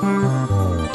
Mm-hmm.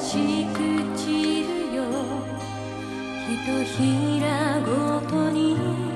しく散るよ。ひとひらごとに